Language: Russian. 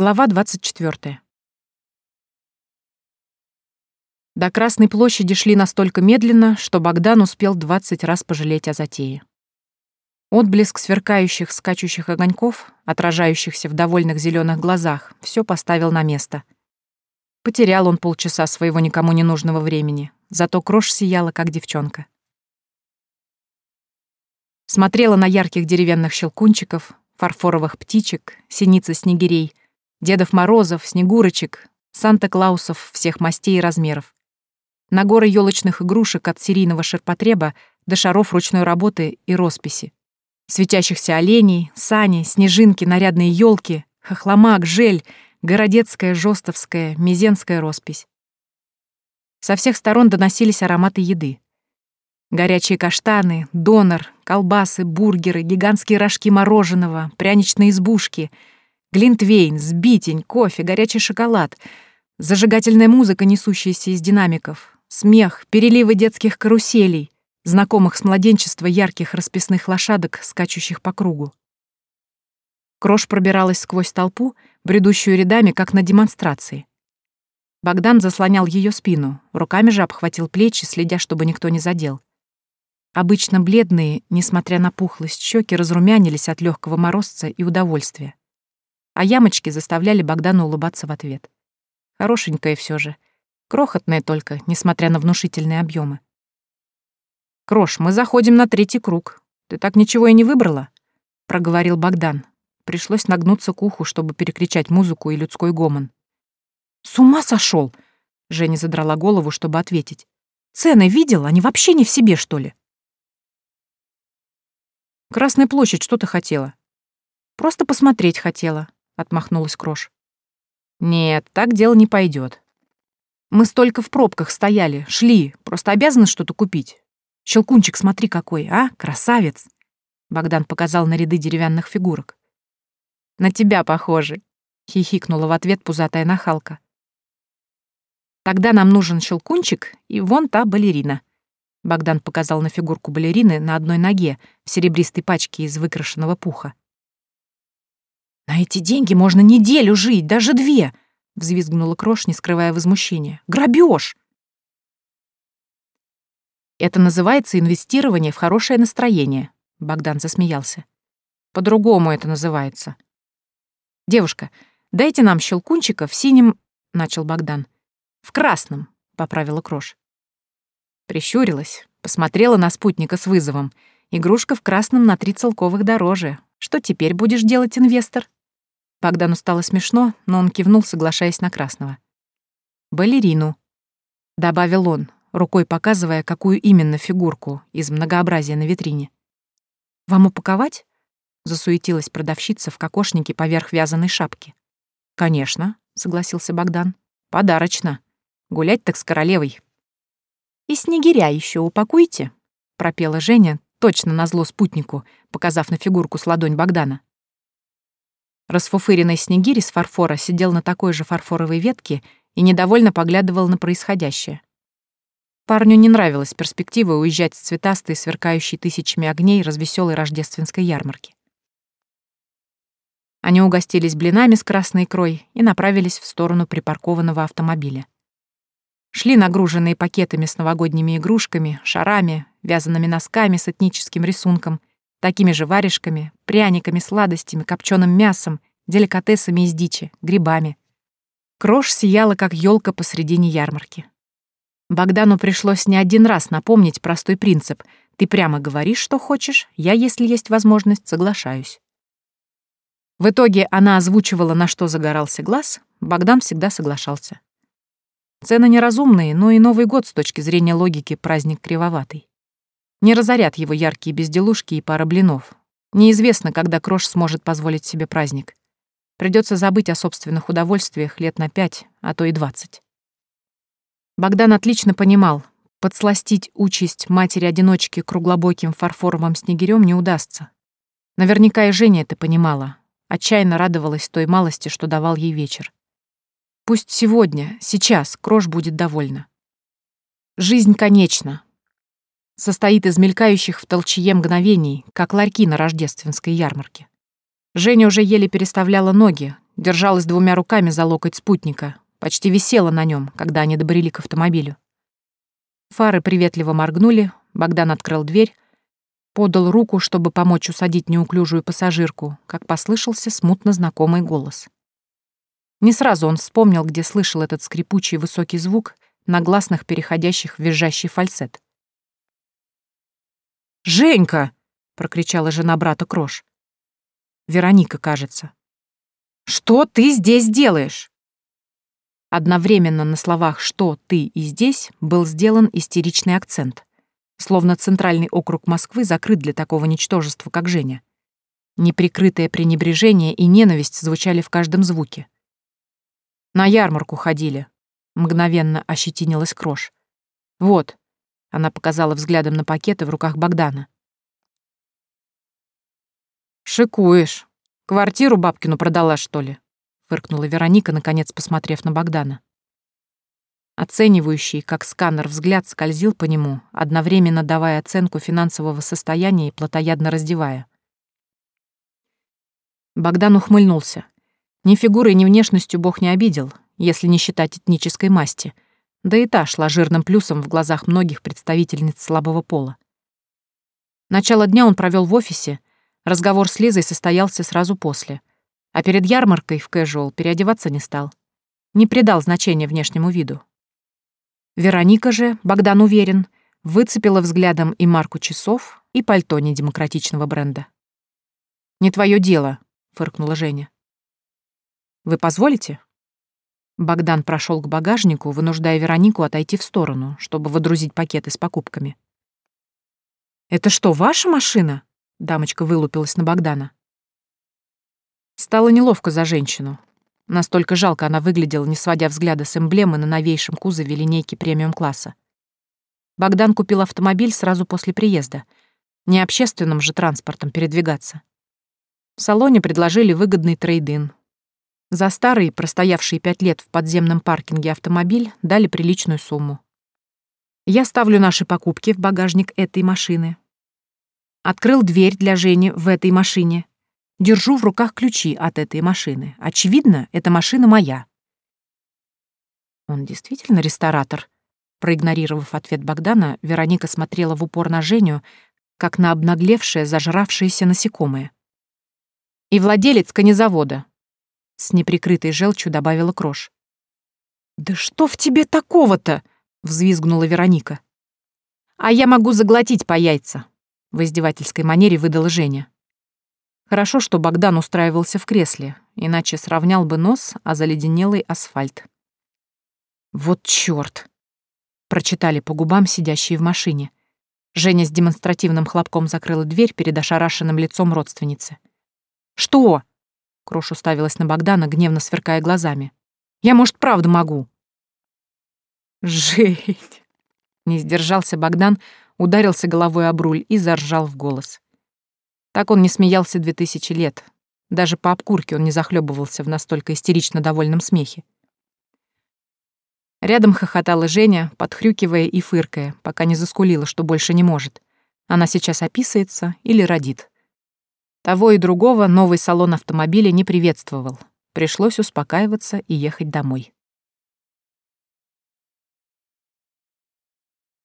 Глава 24. До Красной площади шли настолько медленно, что Богдан успел 20 раз пожалеть о затее. Отблеск сверкающих, скачущих огоньков, отражающихся в довольных зеленых глазах, все поставил на место. Потерял он полчаса своего никому не нужного времени, зато крош сияла, как девчонка. Смотрела на ярких деревянных щелкунчиков, фарфоровых птичек, синицы снегирей, Дедов Морозов, Снегурочек, Санта-Клаусов всех мастей и размеров. На горы елочных игрушек от серийного ширпотреба до шаров ручной работы и росписи. Светящихся оленей, сани, снежинки, нарядные елки, хохломак, жель, городецкая, жостовская, мизенская роспись. Со всех сторон доносились ароматы еды. Горячие каштаны, донор, колбасы, бургеры, гигантские рожки мороженого, пряничные избушки — Глинтвейн, сбитень, кофе, горячий шоколад, зажигательная музыка, несущаяся из динамиков, смех, переливы детских каруселей, знакомых с младенчества ярких расписных лошадок, скачущих по кругу. Крош пробиралась сквозь толпу, бредущую рядами, как на демонстрации. Богдан заслонял ее спину, руками же обхватил плечи, следя, чтобы никто не задел. Обычно бледные, несмотря на пухлость, щеки разрумянились от легкого морозца и удовольствия а ямочки заставляли Богдана улыбаться в ответ. Хорошенькая все же. Крохотная только, несмотря на внушительные объемы. «Крош, мы заходим на третий круг. Ты так ничего и не выбрала?» — проговорил Богдан. Пришлось нагнуться к уху, чтобы перекричать музыку и людской гомон. «С ума сошел! Женя задрала голову, чтобы ответить. «Цены видел? Они вообще не в себе, что ли?» «Красная площадь, что ты хотела?» «Просто посмотреть хотела отмахнулась Крош. Нет, так дело не пойдет. Мы столько в пробках стояли, шли, просто обязаны что-то купить. Щелкунчик, смотри какой, а, красавец. Богдан показал на ряды деревянных фигурок. На тебя похожи, хихикнула в ответ пузатая нахалка. Тогда нам нужен щелкунчик и вон та балерина. Богдан показал на фигурку балерины на одной ноге в серебристой пачке из выкрашенного пуха. «На эти деньги можно неделю жить, даже две!» — взвизгнула Крош, не скрывая возмущения. «Грабеж!» «Это называется инвестирование в хорошее настроение», — Богдан засмеялся. «По-другому это называется». «Девушка, дайте нам щелкунчика в синем...» — начал Богдан. «В красном», — поправила Крош. Прищурилась, посмотрела на спутника с вызовом. Игрушка в красном на три целковых дороже. Что теперь будешь делать, инвестор? Богдану стало смешно, но он кивнул, соглашаясь на красного. «Балерину», — добавил он, рукой показывая, какую именно фигурку из многообразия на витрине. «Вам упаковать?» — засуетилась продавщица в кокошнике поверх вязаной шапки. «Конечно», — согласился Богдан. «Подарочно. Гулять так с королевой». «И снегиря еще упакуйте», — пропела Женя, точно назло спутнику, показав на фигурку с ладонь Богдана. Расфуфыренный снегирь из фарфора сидел на такой же фарфоровой ветке и недовольно поглядывал на происходящее. Парню не нравилась перспектива уезжать с цветастой, сверкающей тысячами огней развеселой рождественской ярмарки. Они угостились блинами с красной икрой и направились в сторону припаркованного автомобиля. Шли нагруженные пакетами с новогодними игрушками, шарами, вязаными носками с этническим рисунком Такими же варежками, пряниками, сладостями, копченым мясом, деликатесами из дичи, грибами. Крош сияла, как елка посредине ярмарки. Богдану пришлось не один раз напомнить простой принцип «ты прямо говоришь, что хочешь, я, если есть возможность, соглашаюсь». В итоге она озвучивала, на что загорался глаз, Богдан всегда соглашался. Цены неразумные, но и Новый год с точки зрения логики праздник кривоватый. Не разорят его яркие безделушки и пара блинов. Неизвестно, когда Крош сможет позволить себе праздник. Придется забыть о собственных удовольствиях лет на пять, а то и двадцать. Богдан отлично понимал, подсластить участь матери-одиночки круглобоким фарфоровым снегирем не удастся. Наверняка и Женя это понимала, отчаянно радовалась той малости, что давал ей вечер. Пусть сегодня, сейчас, Крош будет довольна. Жизнь конечна, состоит из мелькающих в толчье мгновений, как ларьки на рождественской ярмарке. Женя уже еле переставляла ноги, держалась двумя руками за локоть спутника, почти висела на нем, когда они добрели к автомобилю. Фары приветливо моргнули, Богдан открыл дверь, подал руку, чтобы помочь усадить неуклюжую пассажирку, как послышался смутно знакомый голос. Не сразу он вспомнил, где слышал этот скрипучий высокий звук на гласных переходящих в визжащий фальцет. «Женька!» — прокричала жена брата Крош. Вероника, кажется. «Что ты здесь делаешь?» Одновременно на словах «что ты и здесь» был сделан истеричный акцент, словно центральный округ Москвы закрыт для такого ничтожества, как Женя. Неприкрытое пренебрежение и ненависть звучали в каждом звуке. «На ярмарку ходили», — мгновенно ощетинилась Крош. «Вот», — она показала взглядом на пакеты в руках Богдана. «Шикуешь. Квартиру бабкину продала, что ли?» фыркнула Вероника, наконец посмотрев на Богдана. Оценивающий, как сканер, взгляд скользил по нему, одновременно давая оценку финансового состояния и плотоядно раздевая. Богдан ухмыльнулся. Ни фигурой, ни внешностью бог не обидел, если не считать этнической масти, да и та шла жирным плюсом в глазах многих представительниц слабого пола. Начало дня он провел в офисе, разговор с Лизой состоялся сразу после — а перед ярмаркой в кэжуал переодеваться не стал. Не придал значения внешнему виду. Вероника же, Богдан уверен, выцепила взглядом и марку часов, и пальто недемократичного бренда. «Не твое дело», — фыркнула Женя. «Вы позволите?» Богдан прошел к багажнику, вынуждая Веронику отойти в сторону, чтобы выдрузить пакеты с покупками. «Это что, ваша машина?» — дамочка вылупилась на Богдана. Стало неловко за женщину. Настолько жалко она выглядела, не сводя взгляда с эмблемы на новейшем кузове линейки премиум-класса. Богдан купил автомобиль сразу после приезда. Не общественным же транспортом передвигаться. В салоне предложили выгодный трейдин. За старый, простоявший пять лет в подземном паркинге автомобиль, дали приличную сумму. Я ставлю наши покупки в багажник этой машины. Открыл дверь для Жени в этой машине Держу в руках ключи от этой машины. Очевидно, эта машина моя. Он действительно ресторатор? Проигнорировав ответ Богдана, Вероника смотрела в упор на Женю, как на обнаглевшее, зажравшееся насекомое. И владелец конезавода. С неприкрытой желчью добавила Крош. «Да что в тебе такого-то?» — взвизгнула Вероника. «А я могу заглотить по яйца», — в издевательской манере выдала Женя. Хорошо, что Богдан устраивался в кресле, иначе сравнял бы нос, а заледенелый асфальт. «Вот чёрт!» — прочитали по губам сидящие в машине. Женя с демонстративным хлопком закрыла дверь перед ошарашенным лицом родственницы. «Что?» — Крош уставилась на Богдана, гневно сверкая глазами. «Я, может, правда могу?» «Жень!» Не сдержался Богдан, ударился головой об руль и заржал в голос. Так он не смеялся две тысячи лет. Даже по обкурке он не захлебывался в настолько истерично довольном смехе. Рядом хохотала Женя, подхрюкивая и фыркая, пока не заскулила, что больше не может. Она сейчас описывается или родит. Того и другого новый салон автомобиля не приветствовал. Пришлось успокаиваться и ехать домой.